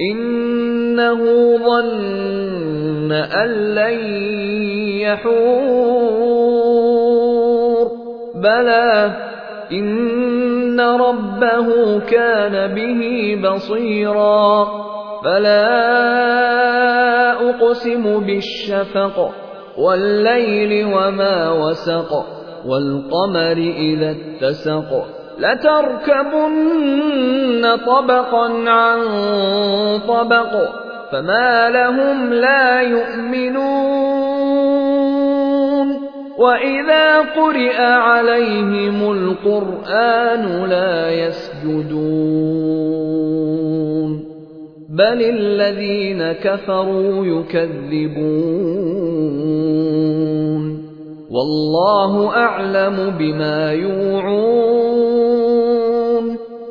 إنه ظن أن لن يحور. بلى إن ربه كان به بصيرا. فلا أقسم بالشفق والليل وما وسق والقمر إذا اتسق. لتركبن طبقا عن طبق فما لهم لا يؤمنون. وإذا قرئ عليهم القرآن لا يسجدون. بل الذين كفروا يكذبون. والله أعلم بما يوعون.